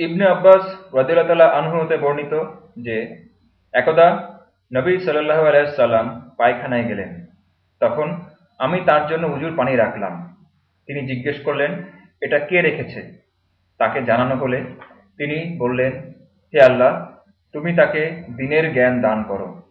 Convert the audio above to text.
ইবনে আব্বাস রাদিল্লা আনহু হতে বর্ণিত যে, একদা নবী সাল্লাহ আলাইসাল্লাম পায়খানায় গেলেন। তখন আমি তার জন্য উজুর পানি রাখলাম। তিনি জিজ্ঞেস করলেন, এটা কে রেখেছে? তাকে জানানো হলে তিনি বললেন, হে আল্লাহ, তুমি তাকে দিনের জ্ঞান দান করো।